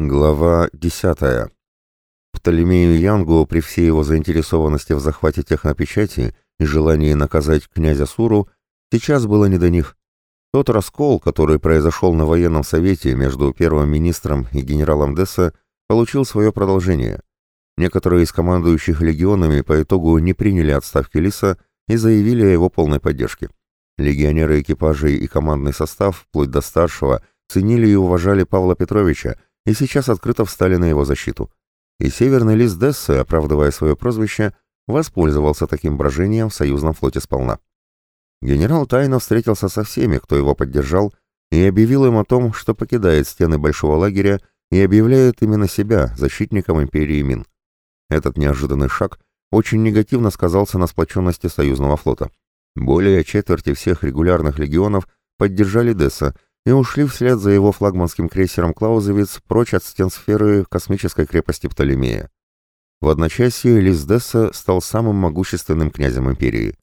Глава 10. Птолемею Янгу при всей его заинтересованности в захвате технопечати и желании наказать князя Суру сейчас было не до них. Тот раскол, который произошел на военном совете между первым министром и генералом Десса, получил свое продолжение. Некоторые из командующих легионами по итогу не приняли отставки Лиса и заявили о его полной поддержке. Легионеры экипажей и командный состав, вплоть до старшего, ценили и уважали Павла Петровича, и сейчас открыто встали на его защиту. И северный лист Дессы, оправдывая свое прозвище, воспользовался таким брожением в союзном флоте сполна. Генерал тайно встретился со всеми, кто его поддержал, и объявил им о том, что покидает стены большого лагеря и объявляет именно себя защитником империи Мин. Этот неожиданный шаг очень негативно сказался на сплоченности союзного флота. Более четверти всех регулярных легионов поддержали Десса, и ушли вслед за его флагманским крейсером «Клаузевиц» прочь от стен сферы космической крепости Птолемея. В одночасье Лиздесса стал самым могущественным князем империи.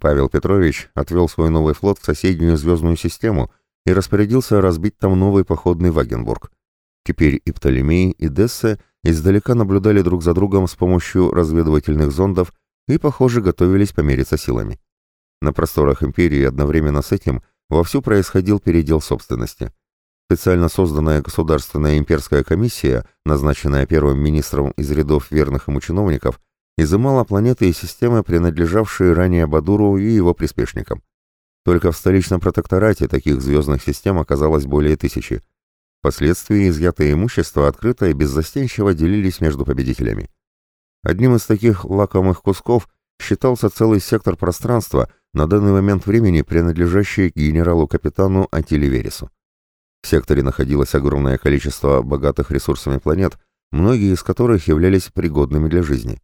Павел Петрович отвел свой новый флот в соседнюю звездную систему и распорядился разбить там новый походный Вагенбург. Теперь и Птолемей, и Десса издалека наблюдали друг за другом с помощью разведывательных зондов и, похоже, готовились помериться силами. На просторах империи одновременно с этим – вовсю происходил передел собственности. Специально созданная Государственная имперская комиссия, назначенная первым министром из рядов верных ему чиновников, изымала планеты и системы, принадлежавшие ранее Бадуру и его приспешникам. Только в столичном протекторате таких звездных систем оказалось более тысячи. Впоследствии изъятое имущество открыто и беззастенчиво делились между победителями. Одним из таких лакомых кусков считался целый сектор пространства, на данный момент времени принадлежащий генералу-капитану Антиле Вересу. В секторе находилось огромное количество богатых ресурсами планет, многие из которых являлись пригодными для жизни.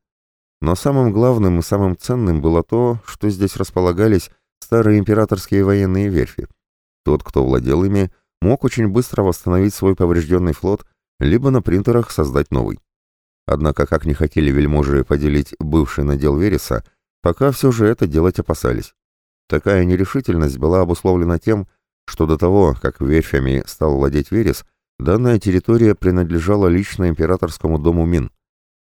Но самым главным и самым ценным было то, что здесь располагались старые императорские военные верфи. Тот, кто владел ими, мог очень быстро восстановить свой поврежденный флот, либо на принтерах создать новый. Однако, как не хотели вельможи поделить бывший надел Вереса, пока все же это делать опасались. Такая нерешительность была обусловлена тем, что до того, как верфями стал владеть Верес, данная территория принадлежала лично императорскому дому Мин.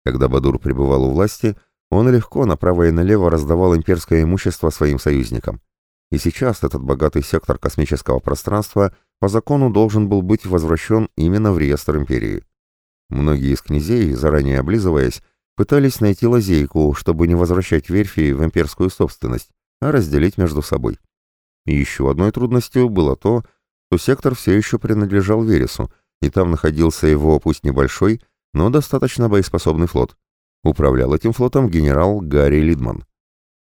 Когда Бадур пребывал у власти, он легко направо и налево раздавал имперское имущество своим союзникам. И сейчас этот богатый сектор космического пространства по закону должен был быть возвращен именно в реестр империи. Многие из князей, заранее облизываясь, пытались найти лазейку, чтобы не возвращать верфи в имперскую собственность, а разделить между собой. И еще одной трудностью было то, что сектор все еще принадлежал Вересу, и там находился его, пусть небольшой, но достаточно боеспособный флот. Управлял этим флотом генерал Гарри Лидман.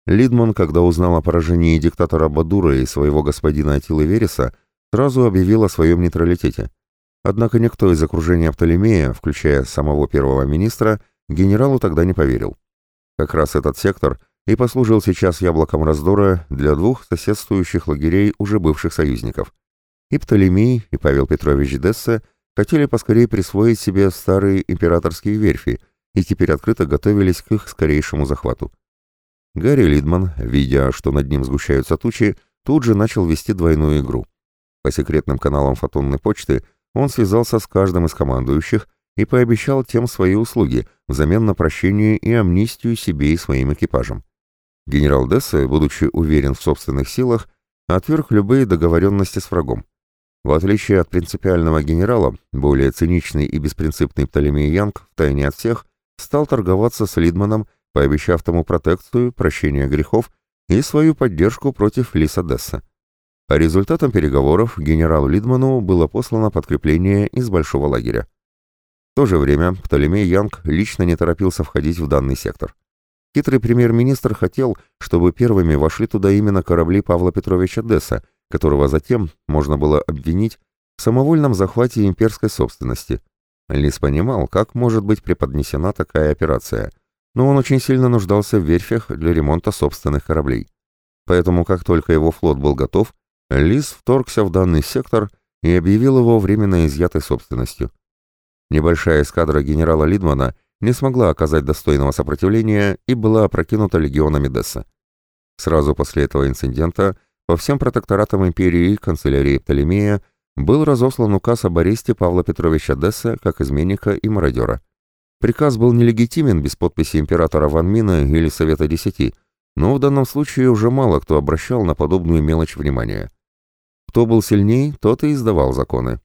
Лидман, когда узнал о поражении диктатора Бадура и своего господина Атилы Вереса, сразу объявил о своем нейтралитете. Однако никто из окружения Птолемея, включая самого первого министра, генералу тогда не поверил. Как раз этот сектор и послужил сейчас яблоком раздора для двух соседствующих лагерей уже бывших союзников. И Птолемей, и Павел Петрович Дессе хотели поскорее присвоить себе старые императорские верфи и теперь открыто готовились к их скорейшему захвату. Гарри Лидман, видя, что над ним сгущаются тучи, тут же начал вести двойную игру. По секретным каналам фотонной почты – он связался с каждым из командующих и пообещал тем свои услуги взамен на прощение и амнистию себе и своим экипажам. Генерал Дессе, будучи уверен в собственных силах, отверг любые договоренности с врагом. В отличие от принципиального генерала, более циничный и беспринципный Птолемей Янг, втайне от всех, стал торговаться с Лидманом, пообещав тому протекцию, прощение грехов и свою поддержку против Лиса Десса. По результатам переговоров генералу Лидману было послано подкрепление из большого лагеря. В то же время Птолемей Янг лично не торопился входить в данный сектор. Хитрый премьер-министр хотел, чтобы первыми вошли туда именно корабли Павла Петровича Десса, которого затем можно было обвинить в самовольном захвате имперской собственности. Лис понимал, как может быть преподнесена такая операция, но он очень сильно нуждался в верфях для ремонта собственных кораблей. Поэтому, как только его флот был готов, Лис вторгся в данный сектор и объявил его временно изъятой собственностью. Небольшая эскадра генерала Лидмана не смогла оказать достойного сопротивления и была опрокинута легионами Десса. Сразу после этого инцидента по всем протекторатам империи и канцелярии Птолемея был разослан указ об аресте Павла Петровича Десса как изменника и мародера. Приказ был нелегитимен без подписи императора Ван Мина или Совета Десяти, но в данном случае уже мало кто обращал на подобную мелочь внимания. Кто был сильней, тот и издавал законы.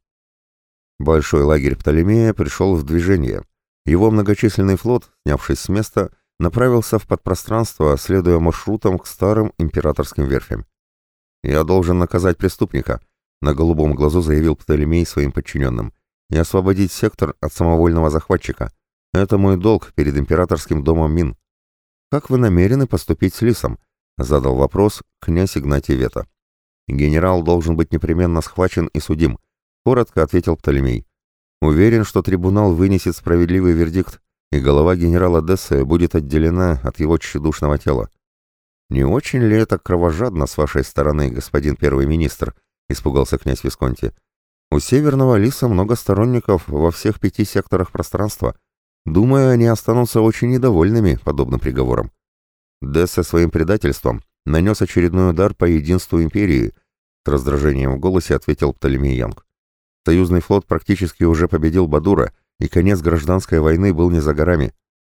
Большой лагерь Птолемея пришел в движение. Его многочисленный флот, снявшись с места, направился в подпространство, следуя маршрутам к старым императорским верфям. «Я должен наказать преступника», — на голубом глазу заявил Птолемей своим подчиненным, «и освободить сектор от самовольного захватчика. Это мой долг перед императорским домом Мин». «Как вы намерены поступить с Лисом?» — задал вопрос князь Игнатий Вета. «Генерал должен быть непременно схвачен и судим», — коротко ответил Птолемей. «Уверен, что трибунал вынесет справедливый вердикт, и голова генерала Дессе будет отделена от его тщедушного тела». «Не очень ли это кровожадно с вашей стороны, господин первый министр?» — испугался князь Висконти. «У Северного Лиса много сторонников во всех пяти секторах пространства. Думаю, они останутся очень недовольными подобным приговором. Дессе своим предательством нанес очередной удар по единству империи, с раздражением в голосе ответил Птолемей Янг. Союзный флот практически уже победил Бадура, и конец гражданской войны был не за горами.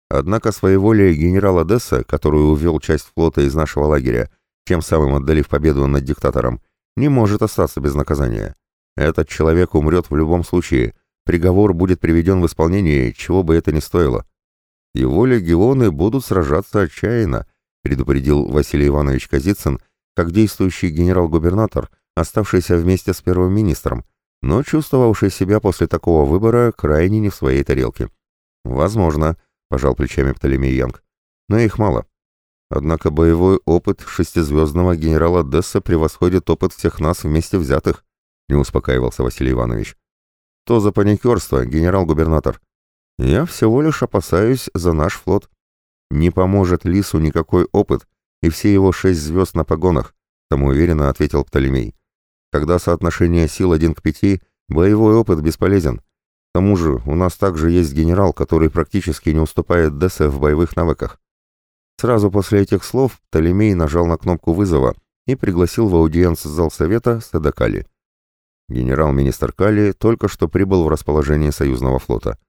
Однако своеволие генерала Десса, который увел часть флота из нашего лагеря, тем самым отдалив победу над диктатором, не может остаться без наказания. Этот человек умрет в любом случае, приговор будет приведен в исполнение, чего бы это ни стоило. Его легионы будут сражаться отчаянно, предупредил Василий Иванович Казицын, как действующий генерал-губернатор, оставшийся вместе с первым министром, но чувствовавший себя после такого выбора крайне не в своей тарелке. «Возможно», — пожал плечами Птолемей Янг, — «но их мало. Однако боевой опыт шестизвездного генерала Десса превосходит опыт всех нас вместе взятых», — не успокаивался Василий Иванович. «То за паникерство, генерал-губернатор. Я всего лишь опасаюсь за наш флот. Не поможет Лису никакой опыт, и все его шесть звезд на погонах», — самоуверенно ответил Птолемей. Когда соотношение сил один к пяти, боевой опыт бесполезен. К тому же у нас также есть генерал, который практически не уступает Дессе в боевых навыках. Сразу после этих слов Птолемей нажал на кнопку вызова и пригласил в аудиенц зал совета Седа Кали. Генерал-министр Кали только что прибыл в расположение союзного флота.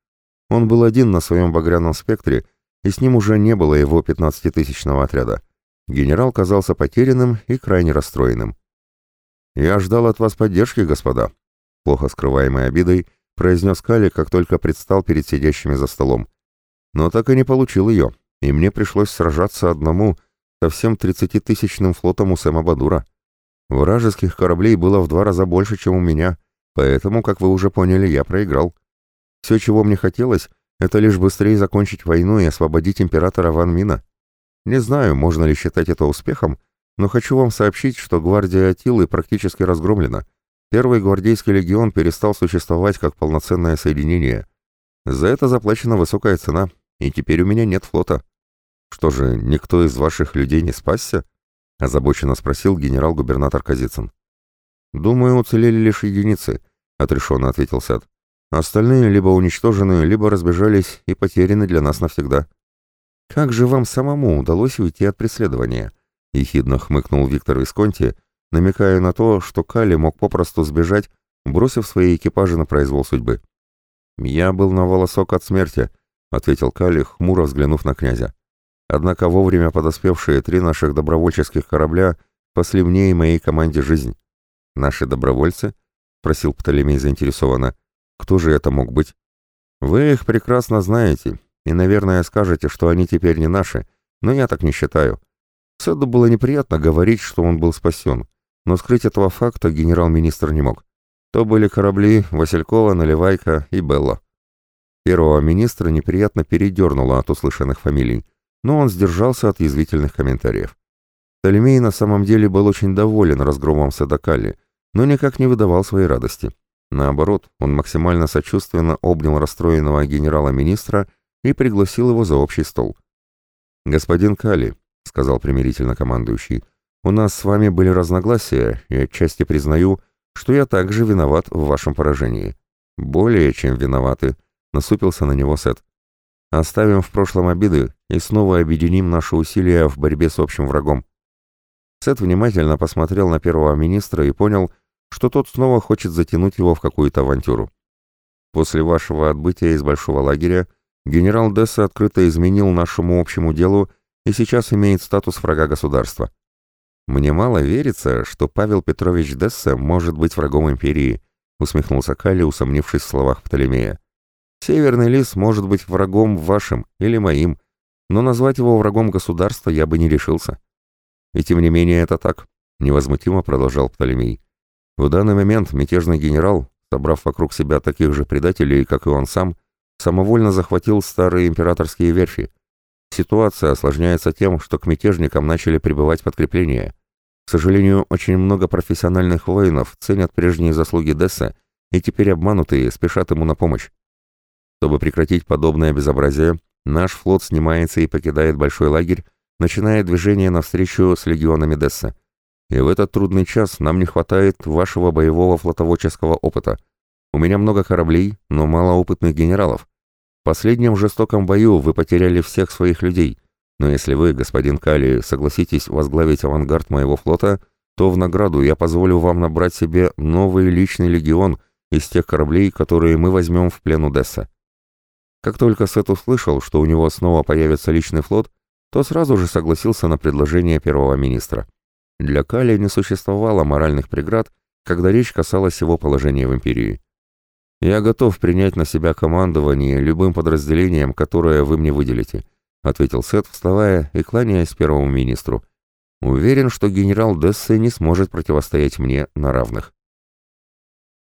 Он был один на своем багряном спектре, и с ним уже не было его 15-тысячного отряда. Генерал казался потерянным и крайне расстроенным. «Я ждал от вас поддержки, господа», — плохо скрываемой обидой произнес Кали, как только предстал перед сидящими за столом. Но так и не получил ее, и мне пришлось сражаться одному со всем тридцатитысячным флотом у Сэма Бадура. Вражеских кораблей было в два раза больше, чем у меня, поэтому, как вы уже поняли, я проиграл. Все, чего мне хотелось, это лишь быстрее закончить войну и освободить императора Ван Мина. Не знаю, можно ли считать это успехом, но хочу вам сообщить, что гвардия Атилы практически разгромлена. Первый гвардейский легион перестал существовать как полноценное соединение. За это заплачена высокая цена, и теперь у меня нет флота. Что же, никто из ваших людей не спасся? озабоченно спросил генерал-губернатор Казицын. Думаю, уцелели лишь единицы, отрешенно ответил Сад. Остальные либо уничтожены, либо разбежались и потеряны для нас навсегда. Как же вам самому удалось уйти от преследования? — ехидно хмыкнул Виктор Висконти, намекая на то, что Кали мог попросту сбежать, бросив свои экипажи на произвол судьбы. «Я был на волосок от смерти», — ответил Кали, хмуро взглянув на князя. «Однако вовремя подоспевшие три наших добровольческих корабля спасли мне и моей команде жизнь». «Наши добровольцы?» — просил Птолемей заинтересованно. «Кто же это мог быть?» «Вы их прекрасно знаете, и, наверное, скажете, что они теперь не наши, но я так не считаю. Сэду было неприятно говорить, что он был спасен, но скрыть этого факта генерал-министр не мог. То были корабли Василькова, Наливайка и Белла. Первого министра неприятно передернуло от услышанных фамилий, но он сдержался от язвительных комментариев. Толемей на самом деле был очень доволен разгромом Седокали, но никак не выдавал своей радости. Наоборот, он максимально сочувственно обнял расстроенного генерала-министра и пригласил его за общий стол. «Господин Кали, — сказал примирительно командующий. «У нас с вами были разногласия, и отчасти признаю, что я также виноват в вашем поражении». «Более чем виноваты», — насупился на него Сет. «Оставим в прошлом обиды и снова объединим наши усилия в борьбе с общим врагом». Сет внимательно посмотрел на первого министра и понял, что тот снова хочет затянуть его в какую-то авантюру. После вашего отбытия из большого лагеря генерал Десса открыто изменил нашему общему делу и сейчас имеет статус врага государства. Мне мало верится, что Павел Петрович Десса может быть врагом империи, усмехнулся Калли, усомнившись в словах Птолемея. Северный лис может быть врагом вашим или моим, но назвать его врагом государства я бы не решился. И тем не менее это так, невозмутимо продолжал Птолемей. В данный момент мятежный генерал, собрав вокруг себя таких же предателей, как и он сам, самовольно захватил старые императорские верфи. Ситуация осложняется тем, что к мятежникам начали прибывать подкрепления. К сожалению, очень много профессиональных воинов ценят прежние заслуги Десса и теперь обманутые спешат ему на помощь. Чтобы прекратить подобное безобразие, наш флот снимается и покидает большой лагерь, начиная движение навстречу с легионами Десса. И в этот трудный час нам не хватает вашего боевого флотоводческого опыта. У меня много кораблей, но мало опытных генералов. В последнем жестоком бою вы потеряли всех своих людей, но если вы, господин Кали, согласитесь возглавить авангард моего флота, то в награду я позволю вам набрать себе новый личный легион из тех кораблей, которые мы возьмем в плен у Десса. Как только Сет услышал, что у него снова появится личный флот, то сразу же согласился на предложение первого министра. Для Кали не существовало моральных преград, когда речь касалась его положения в империи. «Я готов принять на себя командование любым подразделением, которое вы мне выделите», ответил Сет, вставая и кланяясь первому министру. «Уверен, что генерал Дессе не сможет противостоять мне на равных».